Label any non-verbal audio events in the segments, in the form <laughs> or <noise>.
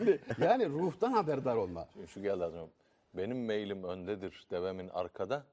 Şimdi yani ruhtan haberdar olma. Şimdi şu geldi aklıma. Benim meylim öndedir, devemin arkada.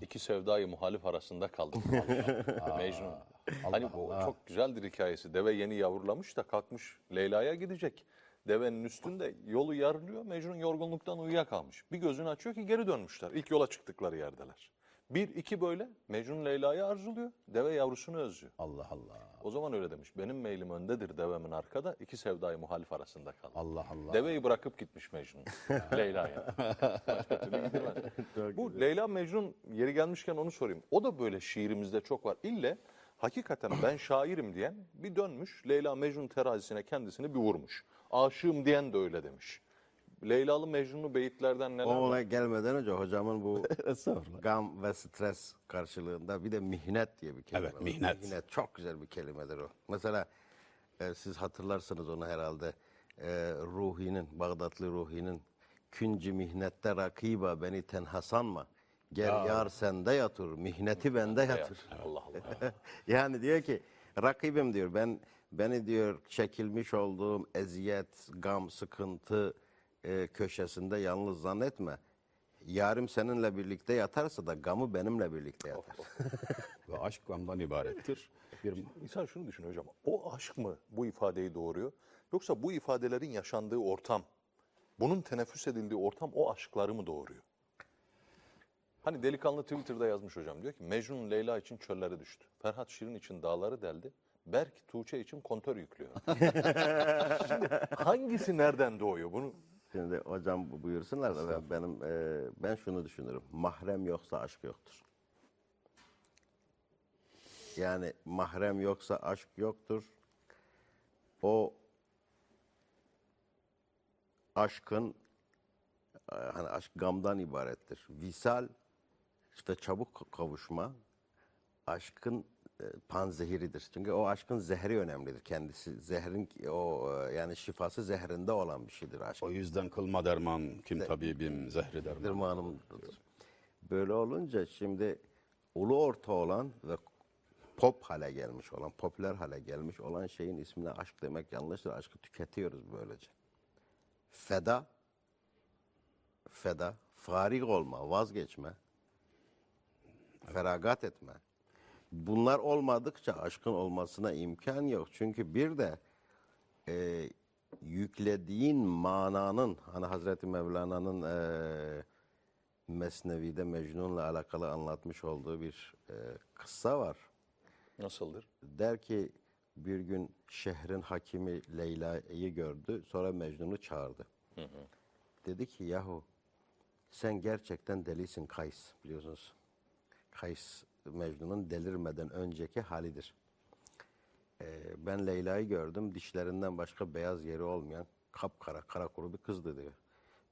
İki sevdayı muhalif arasında kaldım. <laughs> Mecnun. Hani bu çok güzeldir hikayesi. Deve yeni yavrulamış da kalkmış Leyla'ya gidecek. Devenin üstünde yolu yarılıyor. Mecnun yorgunluktan uyuyakalmış. Bir gözünü açıyor ki geri dönmüşler. İlk yola çıktıkları yerdeler. Bir, iki böyle Mecnun Leyla'yı arzuluyor. Deve yavrusunu özlüyor. Allah Allah. O zaman öyle demiş. Benim meylim öndedir devemin arkada. iki sevdayı muhalif arasında kaldım. Allah Allah. Deveyi bırakıp gitmiş Mecnun <laughs> Leyla'ya. Başka türlü gidemez. Bu Leyla Mecnun yeri gelmişken onu sorayım. O da böyle şiirimizde çok var. İlle hakikaten ben şairim diyen bir dönmüş Leyla Mecnun terazisine kendisini bir vurmuş. Aşığım diyen de öyle demiş. Leylalı Mecnun'lu beyitlerden neler var? olay gelmeden önce hocamın bu <laughs> gam ve stres karşılığında bir de mihnet diye bir kelime Evet, var. mihnet. çok güzel bir kelimedir o. Mesela e, siz hatırlarsınız onu herhalde. E, Ruhi'nin, Bağdatlı Ruhi'nin Künci mihnette rakiba beni tenha sanma. Gel yar sende yatır, mihneti bende yatır. Allah Allah. <laughs> yani diyor ki rakibim diyor ben beni diyor çekilmiş olduğum eziyet, gam, sıkıntı e, köşesinde yalnız zannetme. Yarım seninle birlikte yatarsa da gamı benimle birlikte yatar. <laughs> Ve aşk gamdan ibarettir. Bir İnsan şunu düşünüyor hocam. O aşk mı bu ifadeyi doğuruyor? Yoksa bu ifadelerin yaşandığı ortam, bunun teneffüs edildiği ortam o aşkları mı doğuruyor? Hani delikanlı Twitter'da yazmış hocam. Diyor ki Mecnun Leyla için çöllere düştü. Ferhat Şirin için dağları deldi. Berk Tuğçe için kontör yüklüyor. <laughs> Şimdi hangisi nereden doğuyor? Bunu Şimdi hocam bu- buyursunlar da ben, benim e, ben şunu düşünürüm. Mahrem yoksa aşk yoktur. Yani mahrem yoksa aşk yoktur. O aşkın e, hani aşk gamdan ibarettir. Visal işte çabuk kavuşma aşkın panzehiridir. Çünkü o aşkın zehri önemlidir. Kendisi zehrin o e, yani şifası zehrinde olan bir şeydir aşk. o yüzden kılma derman kim tabibim zehri derman. Dırmanımdır. Böyle olunca şimdi ulu orta olan ve pop hale gelmiş olan, popüler hale gelmiş olan şeyin ismine aşk demek yanlıştır. Aşkı tüketiyoruz böylece. Feda, feda, farik olma, vazgeçme, feragat etme. Bunlar olmadıkça aşkın olmasına imkan yok. Çünkü bir de e, yüklediğin mananın, hani Hazreti Mevlana'nın e, Mesnevi'de Mecnun'la alakalı anlatmış olduğu bir e, kıssa var. nasıldır? Der ki bir gün şehrin hakimi Leyla'yı gördü, sonra Mecnun'u çağırdı. Dedi ki yahu sen gerçekten delisin Kays biliyorsunuz. Kays Mecnun'un delirmeden önceki halidir. Ee, ben Leyla'yı gördüm. Dişlerinden başka beyaz yeri olmayan kapkara, kara kuru bir kızdı diyor.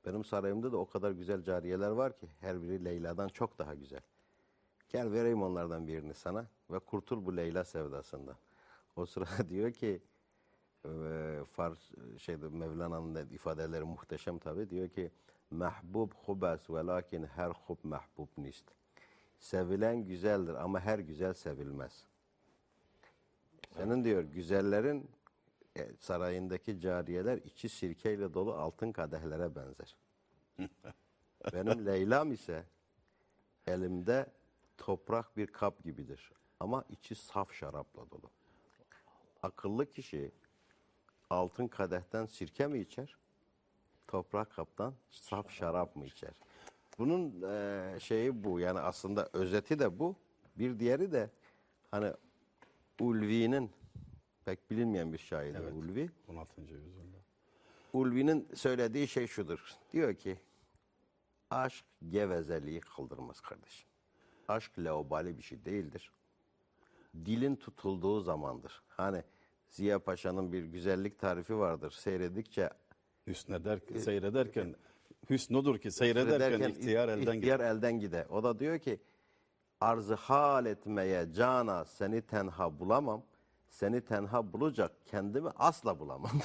Benim sarayımda da o kadar güzel cariyeler var ki her biri Leyla'dan çok daha güzel. Gel vereyim onlardan birini sana ve kurtul bu Leyla sevdasından. O sırada <laughs> diyor ki e, Fars şeyde Mevlana'nın ifadeleri muhteşem tabi. Diyor ki mahbub hubas ve lakin her hub mahbub nist. Sevilen güzeldir ama her güzel sevilmez. Senin diyor güzellerin e, sarayındaki cariyeler içi sirkeyle dolu altın kadehlere benzer. <laughs> Benim Leyla'm ise elimde toprak bir kap gibidir. Ama içi saf şarapla dolu. Akıllı kişi altın kadehten sirke mi içer? Toprak kaptan saf şarap mı içer? Bunun eee, şeyi bu. Yani aslında özeti de bu. Bir diğeri de hani Ulvi'nin pek bilinmeyen bir şairdir Ulvi. 16. yüzyılda. Ulvi'nin söylediği şey şudur. Diyor ki aşk gevezeliği kaldırmaz kardeşim. Aşk laubali bir şey değildir. Dilin tutulduğu zamandır. Hani Ziya Paşa'nın bir güzellik tarifi vardır. Seyredikçe Hüsneder, seyrederken hüsnudur ki seyrederken seyrederken ihtiyar elden gider. ihtiyar elden gider. O da diyor ki arzı hal etmeye cana seni tenha bulamam. Seni tenha bulacak kendimi asla bulamam. <laughs>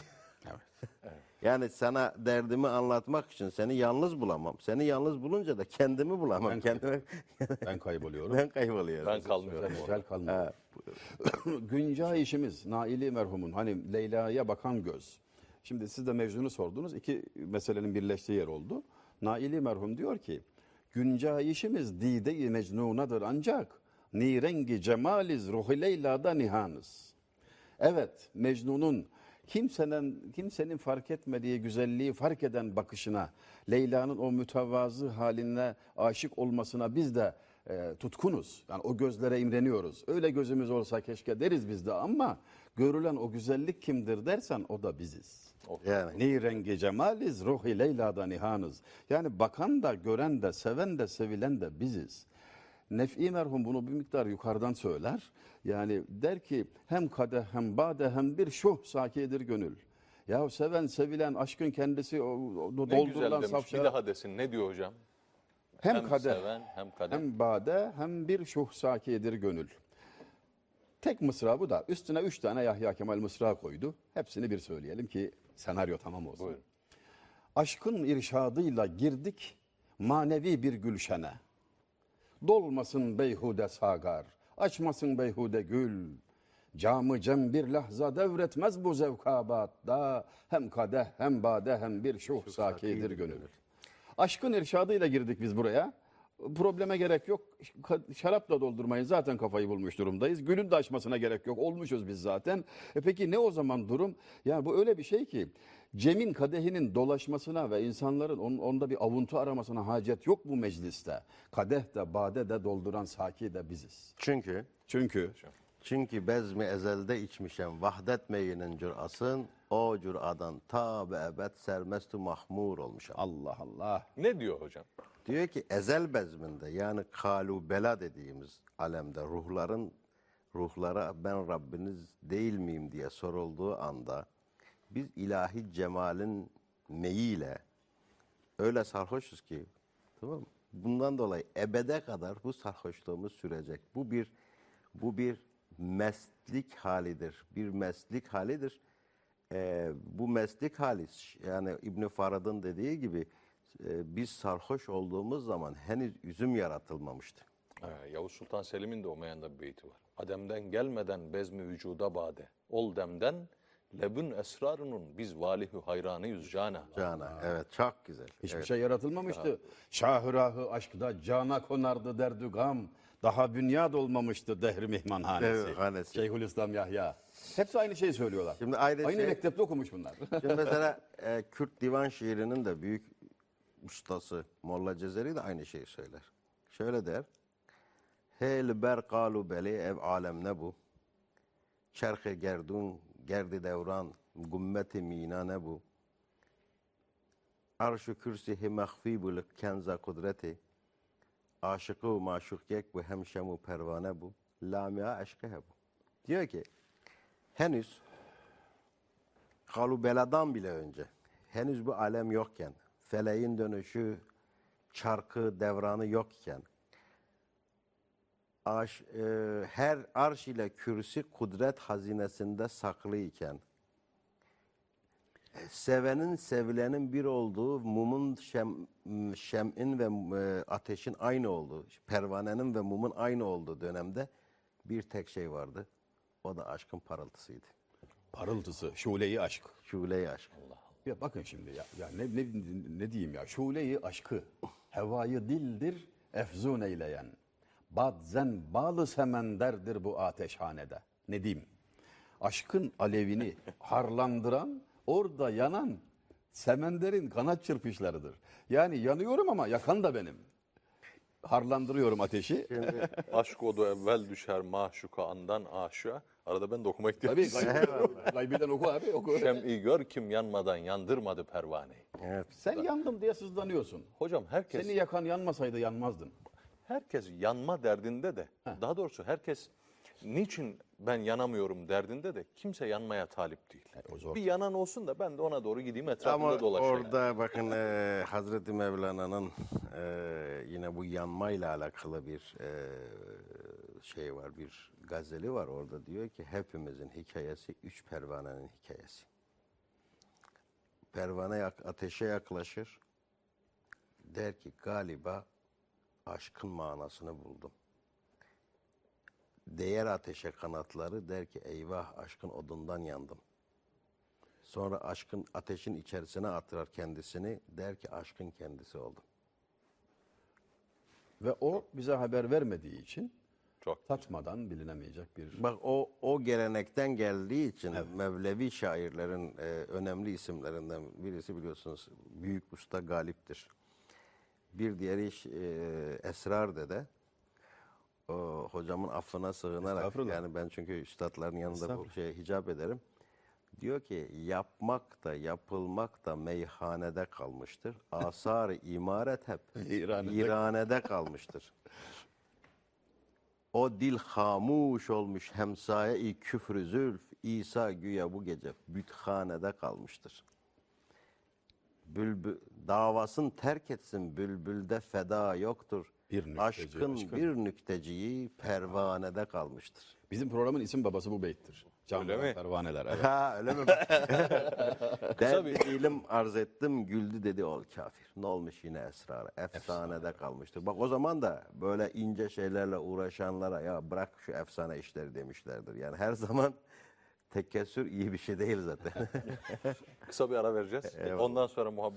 Evet. Yani sana derdimi anlatmak için seni yalnız bulamam. Seni yalnız bulunca da kendimi bulamam. Ben- kendimi <laughs> Ben kayboluyorum. ben kayboluyorum. Ben kalmıyorum. Güzel kalmıyor. <coughs> Güncel işimiz Naili merhumun hani Leyla'ya bakan göz. Şimdi siz de Mecnun'u sordunuz. İki meselenin birleştiği yer oldu. Naili merhum diyor ki güncayişimiz dide-i mecnunadır ancak nirengi cemaliz ruhi leyla'da nihanız. Evet Mecnun'un kimsenin kimsenin fark etmediği güzelliği fark eden bakışına, Leyla'nın o mütevazı haline aşık olmasına biz de e, tutkunuz. Yani o gözlere imreniyoruz. Öyle gözümüz olsa keşke deriz biz de ama görülen o güzellik kimdir dersen o da biziz. Yani Ni rengi cemaliz ruhi Leyla'da nihanız. Yani bakan da gören de seven de sevilen de biziz. Nef'i merhum bunu bir miktar yukarıdan söyler. Yani der ki hem kadeh hem bade hem bir şuh sakidir gönül. Ya seven sevilen aşkın kendisi o, o Ne doldurulan güzel demiş. saf Bir daha desin. Ne diyor hocam? Hem, Hem kadeh seven hem kadeh. hem bade hem bir şuh sakidir gönül. Tek mısra bu da. Üstüne üç tane Yahya Kemal mısra koydu. Hepsini bir söyleyelim ki senaryo tamam olsun. Buyurun. Aşkın irşadıyla girdik manevi bir gülşene. Dolmasın beyhude sagar, açmasın beyhude gül. Camı cem bir lahza devretmez bu zevkabatta. Hem kadeh hem bade hem bir şuh sakidir gönül. Aşkın irşadıyla girdik biz buraya. Probleme gerek yok. Şarapla doldurmayın. Zaten kafayı bulmuş durumdayız. Gülün de açmasına gerek yok. Olmuşuz biz zaten. E peki ne o zaman durum? Yani bu öyle bir şey ki Cem'in kadehinin dolaşmasına ve insanların on- onda bir avuntu aramasına hacet yok bu mecliste. Kadeh de bade de dolduran saki de biziz. çünkü Çünkü çünkü bezmi ezelde içmişem vahdet meyinin cürasın o cüradan ta ve ebed sermestu mahmur olmuşam. Allah Allah. Ne diyor hocam? Diyor ki ezel bezminde yani kalubela dediğimiz alemde ruhların ruhlara ben Rabbiniz değil miyim diye sorulduğu anda biz ilahi cemalin meyiyle öyle sarhoşuz ki tamam mı? Bundan dolayı ebede kadar bu sarhoşluğumuz sürecek. Bu bir bu bir meslik halidir. Bir meslik halidir. Ee, bu meslik hali yani İbn Farad'ın dediği gibi e, biz sarhoş olduğumuz zaman henüz üzüm yaratılmamıştı. Ee, Yavuz Sultan Selim'in de Umayyan'da bir beyti var. Adem'den gelmeden bezmi vücuda bade. Ol demden lebün esrarının biz valihu hayranıyız cana. Cana. Evet çok güzel. Hiçbir Evet. şey yaratılmamıştı. Şahırahı aşkta cana konardı derdü gam. Daha bünyad olmamıştı dehri mihmanhanesi. Evet, hanesi. Şeyhülislam Yahya. Hepsi aynı şeyi söylüyorlar. Şimdi aynı aynı şey- mektepte okumuş bunlar. Şimdi mesela <laughs> e, Kürt divan şiirinin de büyük ustası Molla Cezeri de aynı şeyi söyler. Şöyle der. Hel ber kalu beli ev alem ne bu? Çerhe gerdun, gerdi devran, gummeti mina ne bu? Arş-ı kürsihi mehfi buluk kenza kudreti. Aşıkı maşuk yek bu hemşemu pervane bu. Lamia aşkı bu. Diyor ki henüz Kalubeladan bile önce, henüz bu alem yokken, feleğin dönüşü, çarkı, devranı yokken, aş, e, her arş ile kürsi kudret hazinesinde saklı iken, sevenin sevilenin bir olduğu, mumun şem, şem'in ve e, ateşin aynı olduğu, pervanenin ve mumun aynı olduğu dönemde bir tek şey vardı. O da aşkın parıltısıydı. Parıltısı, şuleyi aşk. Şule-i aşk. Ya bakın şimdi ya, ya ne, ne, ne diyeyim ya? Şuleyi aşkı hevayı dildir efzun eyleyen. Badzen balı semenderdir bu ateşhanede. Ne diyeyim? Aşkın alevini <laughs> harlandıran orada yanan semenderin kanat çırpışlarıdır. Yani yanıyorum ama yakan da benim harlandırıyorum ateşi. <laughs> Aşk odu evvel düşer maşuka andan aşığa. Arada ben de okuma ihtiyacı tabii gayb- gaybiden oku abi oku. Şem'i gör kim yanmadan yandırmadı pervaneyi. Evet. sen yandım diye sızlanıyorsun. Hocam herkes seni yakan yanmasaydı yanmazdın. Herkes yanma derdinde de daha doğrusu herkes niçin ben yanamıyorum derdinde de kimse yanmaya talip değil. o zor. Bir yanan olsun da ben de ona doğru gideyim etrafında Ama dolaşayım. orada bakın e, Hazreti Mevlana'nın e, yine bu yanmayla alakalı bir e, şey var, bir gazeli var. Orada diyor ki hepimizin hikayesi üç pervanenin hikayesi. Pervane yak- ateşe yaklaşır. Der ki galiba aşkın manasını buldum. Değer ateşe kanatları der ki eyvah aşkın odundan yandım. Sonra aşkın ateşin içerisine atırar kendisini. Der ki aşkın kendisi oldum. Ve o bize haber vermediği için Çok tatmadan bilinemeyecek bir Bak o o gelenekten geldiği için Mevlevi şairlerin e, önemli isimlerinden birisi biliyorsunuz Büyük Usta Galip'tir. Bir diğeri e, Esrar Dede. O, hocamın affına sığınarak yani ben çünkü üstadların yanında bu şeye hicap ederim. Diyor ki yapmak da yapılmak da meyhanede kalmıştır. Asar-ı imaret hep <laughs> İranede. İranede kalmıştır. O dil hamuş olmuş hemsaye-i küfrü zülf, İsa güya bu gece büthanede kalmıştır. Bülbül, davasın terk etsin bülbülde feda yoktur. Bir nükteci, aşkın, aşkın. bir nükteciyi pervanede kalmıştır. Bizim programın isim babası bu beyttir. Canlı mi? pervaneler. Evet. Ha öyle mi? <laughs> Der bir ilim arz ettim güldü dedi ol kafir. Ne olmuş yine esrarı? Efsanede kalmıştır. Bak o zaman da böyle ince şeylerle uğraşanlara ya bırak şu efsane işleri demişlerdir. Yani her <laughs> zaman tekessür iyi bir şey değil zaten. kısa bir ara vereceğiz. <laughs> Ondan sonra muhabbet